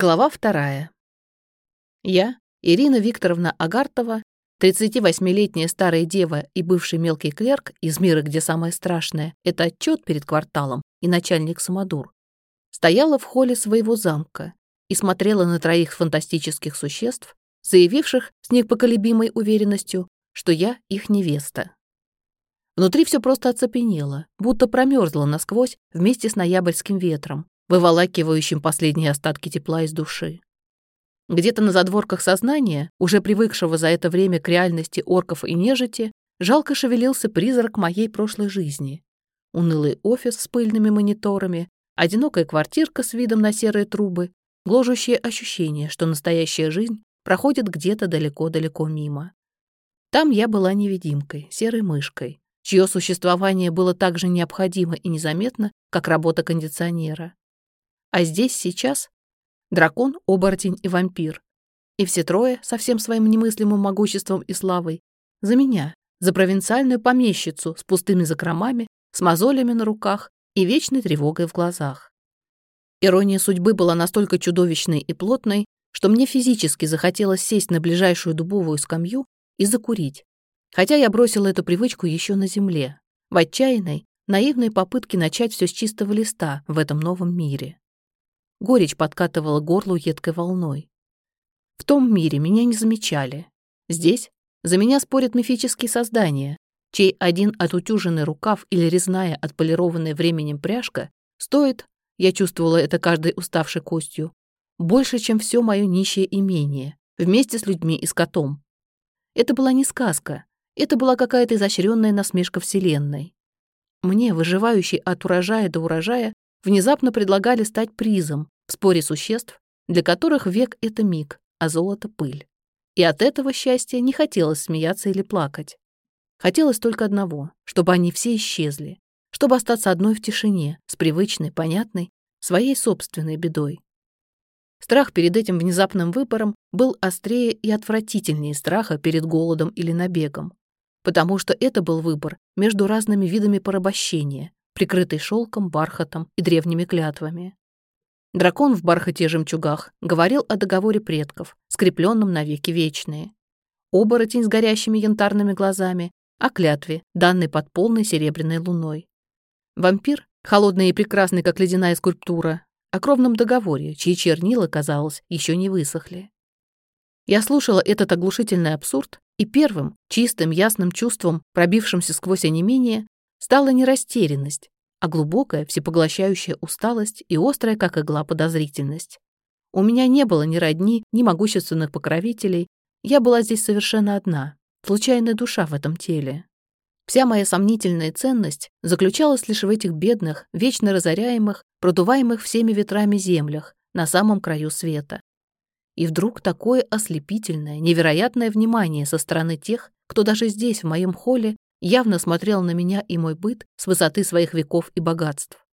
Глава вторая. Я, Ирина Викторовна Агартова, 38-летняя старая дева и бывший мелкий клерк из мира, где самое страшное — это отчет перед кварталом и начальник самодур, стояла в холле своего замка и смотрела на троих фантастических существ, заявивших с непоколебимой уверенностью, что я их невеста. Внутри все просто оцепенело, будто промерзло насквозь вместе с ноябрьским ветром, выволакивающим последние остатки тепла из души. Где-то на задворках сознания, уже привыкшего за это время к реальности орков и нежити, жалко шевелился призрак моей прошлой жизни. Унылый офис с пыльными мониторами, одинокая квартирка с видом на серые трубы, гложущее ощущение, что настоящая жизнь проходит где-то далеко-далеко мимо. Там я была невидимкой, серой мышкой, чье существование было так же необходимо и незаметно, как работа кондиционера. А здесь сейчас дракон, оборотень и вампир. И все трое, со всем своим немыслимым могуществом и славой, за меня, за провинциальную помещицу с пустыми закромами, с мозолями на руках и вечной тревогой в глазах. Ирония судьбы была настолько чудовищной и плотной, что мне физически захотелось сесть на ближайшую дубовую скамью и закурить, хотя я бросила эту привычку еще на земле, в отчаянной, наивной попытке начать все с чистого листа в этом новом мире. Горечь подкатывала горлу едкой волной. В том мире меня не замечали. Здесь за меня спорят мифические создания, чей один отутюженный рукав или резная отполированная временем пряжка стоит, я чувствовала это каждой уставшей костью, больше, чем все мое нищее имение, вместе с людьми и с котом. Это была не сказка, это была какая-то изощренная насмешка Вселенной. Мне, выживающей от урожая до урожая, внезапно предлагали стать призом в споре существ, для которых век — это миг, а золото — пыль. И от этого счастья не хотелось смеяться или плакать. Хотелось только одного, чтобы они все исчезли, чтобы остаться одной в тишине, с привычной, понятной, своей собственной бедой. Страх перед этим внезапным выбором был острее и отвратительнее страха перед голодом или набегом, потому что это был выбор между разными видами порабощения, прикрытый шелком, бархатом и древними клятвами. Дракон в бархате жемчугах говорил о договоре предков, скрепленном навеки вечные. Оборотень с горящими янтарными глазами о клятве, данной под полной серебряной луной. Вампир, холодный и прекрасный, как ледяная скульптура, о кровном договоре, чьи чернила, казалось, еще не высохли. Я слушала этот оглушительный абсурд, и первым, чистым, ясным чувством, пробившимся сквозь онемение, стала не растерянность, а глубокая, всепоглощающая усталость и острая, как игла, подозрительность. У меня не было ни родни, ни могущественных покровителей, я была здесь совершенно одна, случайная душа в этом теле. Вся моя сомнительная ценность заключалась лишь в этих бедных, вечно разоряемых, продуваемых всеми ветрами землях на самом краю света. И вдруг такое ослепительное, невероятное внимание со стороны тех, кто даже здесь, в моем холле, явно смотрел на меня и мой быт с высоты своих веков и богатств.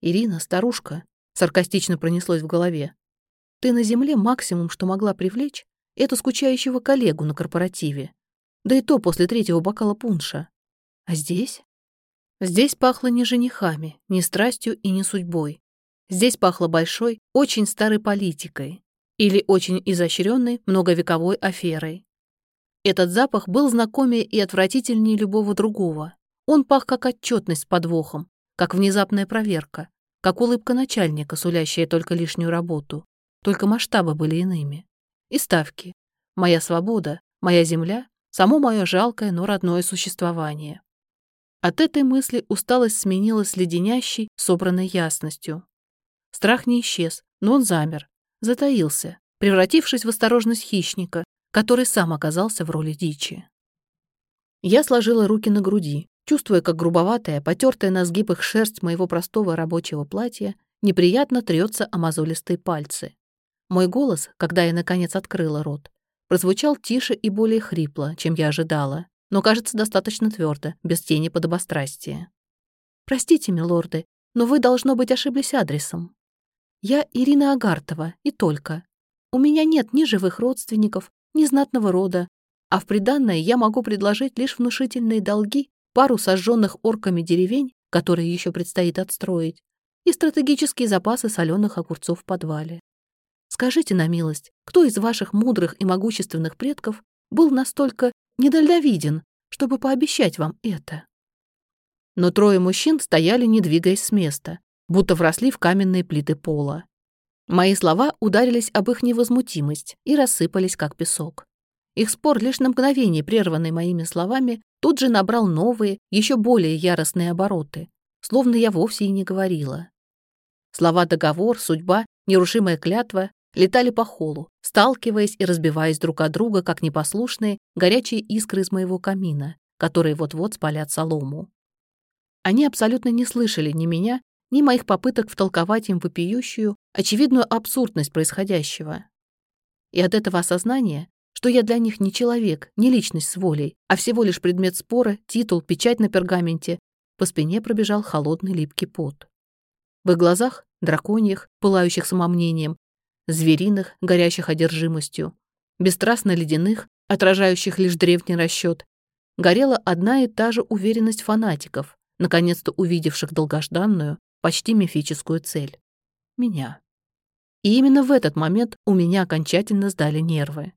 «Ирина, старушка», — саркастично пронеслось в голове, «ты на земле максимум, что могла привлечь, эту скучающего коллегу на корпоративе. Да и то после третьего бокала пунша. А здесь? Здесь пахло не женихами, не страстью и не судьбой. Здесь пахло большой, очень старой политикой или очень изощренной многовековой аферой. Этот запах был знакомее и отвратительнее любого другого. Он пах как отчетность с подвохом, как внезапная проверка, как улыбка начальника, сулящая только лишнюю работу. Только масштабы были иными. И ставки. Моя свобода, моя земля, само мое жалкое, но родное существование. От этой мысли усталость сменилась леденящей, собранной ясностью. Страх не исчез, но он замер, затаился, превратившись в осторожность хищника, который сам оказался в роли дичи. Я сложила руки на груди, чувствуя, как грубоватая, потертая на сгибах шерсть моего простого рабочего платья неприятно трется о мозолистые пальцы. Мой голос, когда я наконец открыла рот, прозвучал тише и более хрипло, чем я ожидала, но, кажется, достаточно твердо, без тени подобострастия. «Простите, милорды, но вы, должно быть, ошиблись адресом. Я Ирина Агартова, и только. У меня нет ни живых родственников, незнатного рода, а в приданное я могу предложить лишь внушительные долги, пару сожженных орками деревень, которые еще предстоит отстроить, и стратегические запасы соленых огурцов в подвале. Скажите на милость, кто из ваших мудрых и могущественных предков был настолько недальновиден, чтобы пообещать вам это?» Но трое мужчин стояли, не двигаясь с места, будто вросли в каменные плиты пола. Мои слова ударились об их невозмутимость и рассыпались, как песок. Их спор, лишь на мгновение прерванный моими словами, тут же набрал новые, еще более яростные обороты, словно я вовсе и не говорила. Слова «договор», «судьба», «нерушимая клятва» летали по холу, сталкиваясь и разбиваясь друг от друга, как непослушные, горячие искры из моего камина, которые вот-вот спалят солому. Они абсолютно не слышали ни меня, ни моих попыток втолковать им вопиющую, очевидную абсурдность происходящего. И от этого осознания что я для них не человек, не личность с волей, а всего лишь предмет спора, титул, печать на пергаменте, по спине пробежал холодный липкий пот. В их глазах, драконьих, пылающих самомнением, звериных, горящих одержимостью, бесстрастно ледяных, отражающих лишь древний расчет, горела одна и та же уверенность фанатиков, наконец-то увидевших долгожданную, почти мифическую цель — меня. И именно в этот момент у меня окончательно сдали нервы.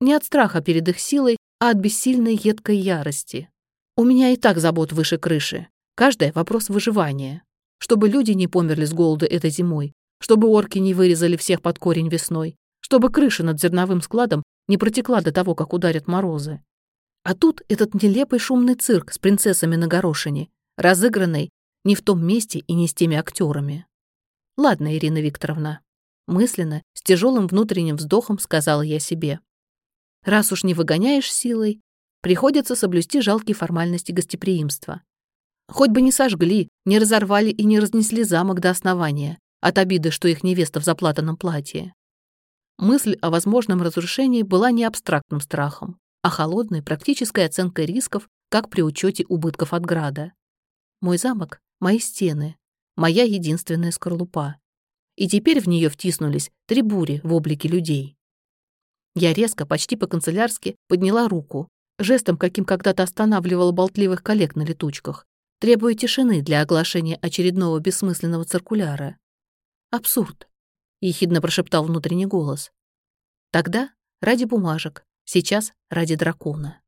Не от страха перед их силой, а от бессильной едкой ярости. У меня и так забот выше крыши. Каждая — вопрос выживания. Чтобы люди не померли с голода этой зимой, чтобы орки не вырезали всех под корень весной, чтобы крыша над зерновым складом не протекла до того, как ударят морозы. А тут этот нелепый шумный цирк с принцессами на горошине, разыгранный не в том месте и не с теми актерами. Ладно, Ирина Викторовна. Мысленно, с тяжелым внутренним вздохом сказала я себе. Раз уж не выгоняешь силой, приходится соблюсти жалкие формальности гостеприимства. Хоть бы не сожгли, не разорвали и не разнесли замок до основания, от обиды, что их невеста в заплатанном платье. Мысль о возможном разрушении была не абстрактным страхом, а холодной практической оценкой рисков, как при учете убытков от града. Мой замок — мои стены, моя единственная скорлупа. И теперь в нее втиснулись три бури в облике людей. Я резко, почти по-канцелярски, подняла руку, жестом, каким когда-то останавливала болтливых коллег на летучках, требуя тишины для оглашения очередного бессмысленного циркуляра. «Абсурд», — ехидно прошептал внутренний голос. «Тогда ради бумажек, сейчас ради дракона».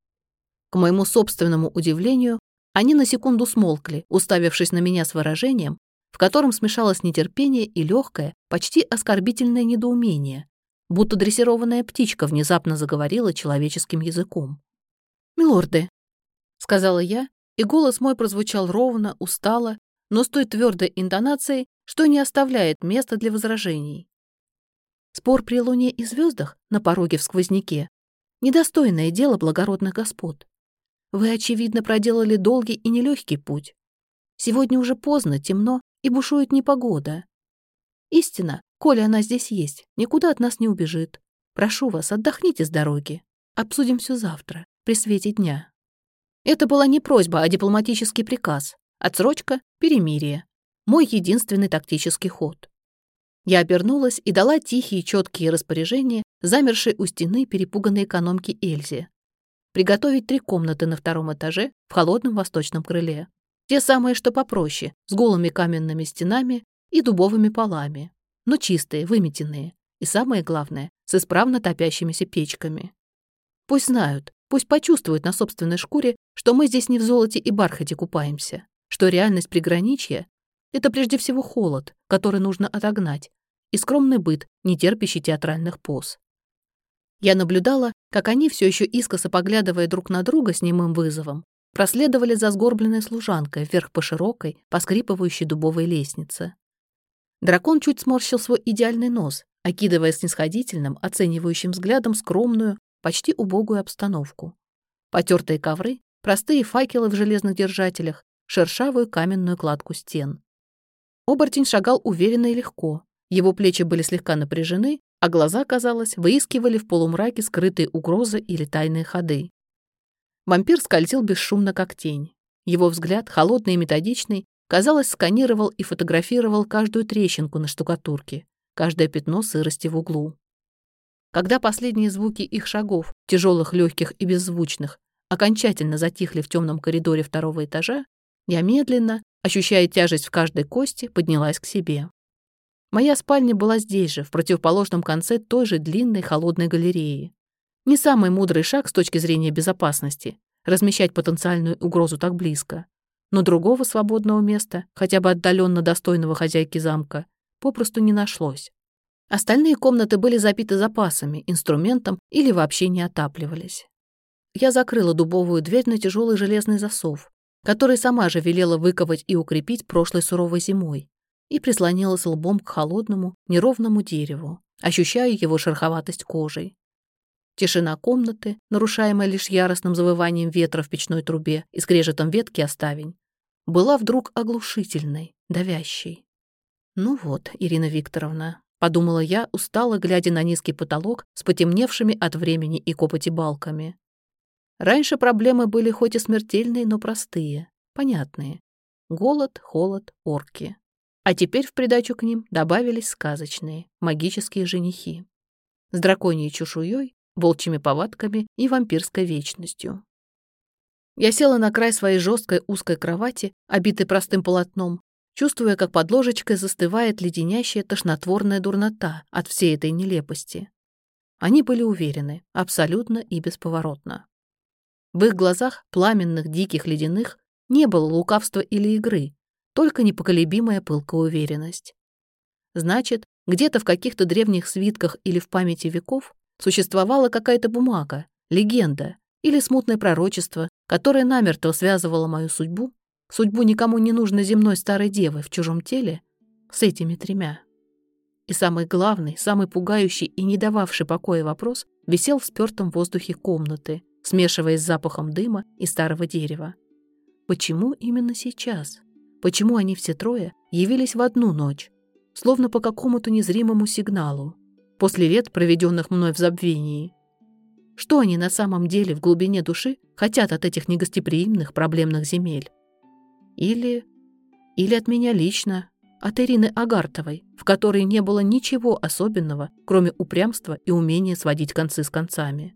К моему собственному удивлению, они на секунду смолкли, уставившись на меня с выражением, в котором смешалось нетерпение и легкое, почти оскорбительное недоумение, будто дрессированная птичка внезапно заговорила человеческим языком. «Милорды», — сказала я, и голос мой прозвучал ровно, устало, но с той твердой интонацией, что не оставляет места для возражений. Спор при луне и звездах на пороге в сквозняке — недостойное дело благородных господ. Вы, очевидно, проделали долгий и нелегкий путь. Сегодня уже поздно, темно и бушует непогода. Истина, коли она здесь есть, никуда от нас не убежит. Прошу вас, отдохните с дороги. Обсудим все завтра, при свете дня. Это была не просьба, а дипломатический приказ. Отсрочка, перемирие. Мой единственный тактический ход. Я обернулась и дала тихие, четкие распоряжения, замершей у стены перепуганной экономки Эльзе. Приготовить три комнаты на втором этаже в холодном восточном крыле. Те самые, что попроще, с голыми каменными стенами и дубовыми полами, но чистые, выметенные, и самое главное, с исправно топящимися печками. Пусть знают, пусть почувствуют на собственной шкуре, что мы здесь не в золоте и бархате купаемся, что реальность приграничья — это прежде всего холод, который нужно отогнать, и скромный быт, не терпящий театральных поз. Я наблюдала, как они, все еще искоса поглядывая друг на друга с немым вызовом, проследовали за сгорбленной служанкой вверх по широкой, поскрипывающей дубовой лестнице. Дракон чуть сморщил свой идеальный нос, окидывая снисходительным, оценивающим взглядом скромную, почти убогую обстановку. Потертые ковры, простые факелы в железных держателях, шершавую каменную кладку стен. Оборотень шагал уверенно и легко. Его плечи были слегка напряжены, а глаза, казалось, выискивали в полумраке скрытые угрозы или тайные ходы. Вампир скользил бесшумно, как тень. Его взгляд, холодный и методичный, Казалось, сканировал и фотографировал каждую трещинку на штукатурке, каждое пятно сырости в углу. Когда последние звуки их шагов, тяжелых, легких и беззвучных, окончательно затихли в темном коридоре второго этажа, я медленно, ощущая тяжесть в каждой кости, поднялась к себе. Моя спальня была здесь же, в противоположном конце той же длинной холодной галереи. Не самый мудрый шаг с точки зрения безопасности — размещать потенциальную угрозу так близко. Но другого свободного места, хотя бы отдаленно достойного хозяйки замка, попросту не нашлось. Остальные комнаты были забиты запасами, инструментом или вообще не отапливались. Я закрыла дубовую дверь на тяжелый железный засов, который сама же велела выковать и укрепить прошлой суровой зимой, и прислонилась лбом к холодному, неровному дереву, ощущая его шероховатость кожей. Тишина комнаты, нарушаемая лишь яростным завыванием ветра в печной трубе и скрежетом ветки оставень, была вдруг оглушительной, давящей. «Ну вот, Ирина Викторовна», — подумала я, устало глядя на низкий потолок с потемневшими от времени и копоти балками. Раньше проблемы были хоть и смертельные, но простые, понятные. Голод, холод, орки. А теперь в придачу к ним добавились сказочные, магические женихи. С драконьей чешуей, волчьими повадками и вампирской вечностью. Я села на край своей жесткой узкой кровати, обитой простым полотном, чувствуя, как под ложечкой застывает леденящая тошнотворная дурнота от всей этой нелепости. Они были уверены, абсолютно и бесповоротно. В их глазах, пламенных, диких, ледяных, не было лукавства или игры, только непоколебимая пылкая уверенность. Значит, где-то в каких-то древних свитках или в памяти веков существовала какая-то бумага, легенда или смутное пророчество, которое намертво связывало мою судьбу, судьбу никому не нужной земной старой девы в чужом теле, с этими тремя. И самый главный, самый пугающий и не дававший покоя вопрос висел в спёртом воздухе комнаты, смешиваясь с запахом дыма и старого дерева. Почему именно сейчас? Почему они все трое явились в одну ночь, словно по какому-то незримому сигналу, после лет, проведенных мной в забвении? Что они на самом деле в глубине души хотят от этих негостеприимных проблемных земель? Или... или от меня лично, от Ирины Агартовой, в которой не было ничего особенного, кроме упрямства и умения сводить концы с концами.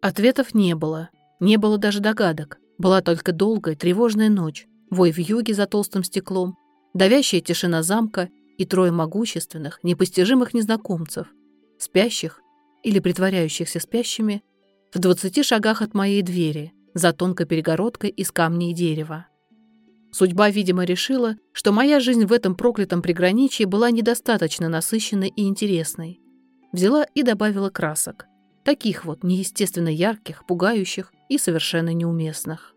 Ответов не было, не было даже догадок. Была только долгая, тревожная ночь, вой в юге за толстым стеклом, давящая тишина замка и трое могущественных, непостижимых незнакомцев, спящих или притворяющихся спящими, в двадцати шагах от моей двери, за тонкой перегородкой из камня и дерева. Судьба, видимо, решила, что моя жизнь в этом проклятом приграничье была недостаточно насыщенной и интересной. Взяла и добавила красок. Таких вот неестественно ярких, пугающих и совершенно неуместных.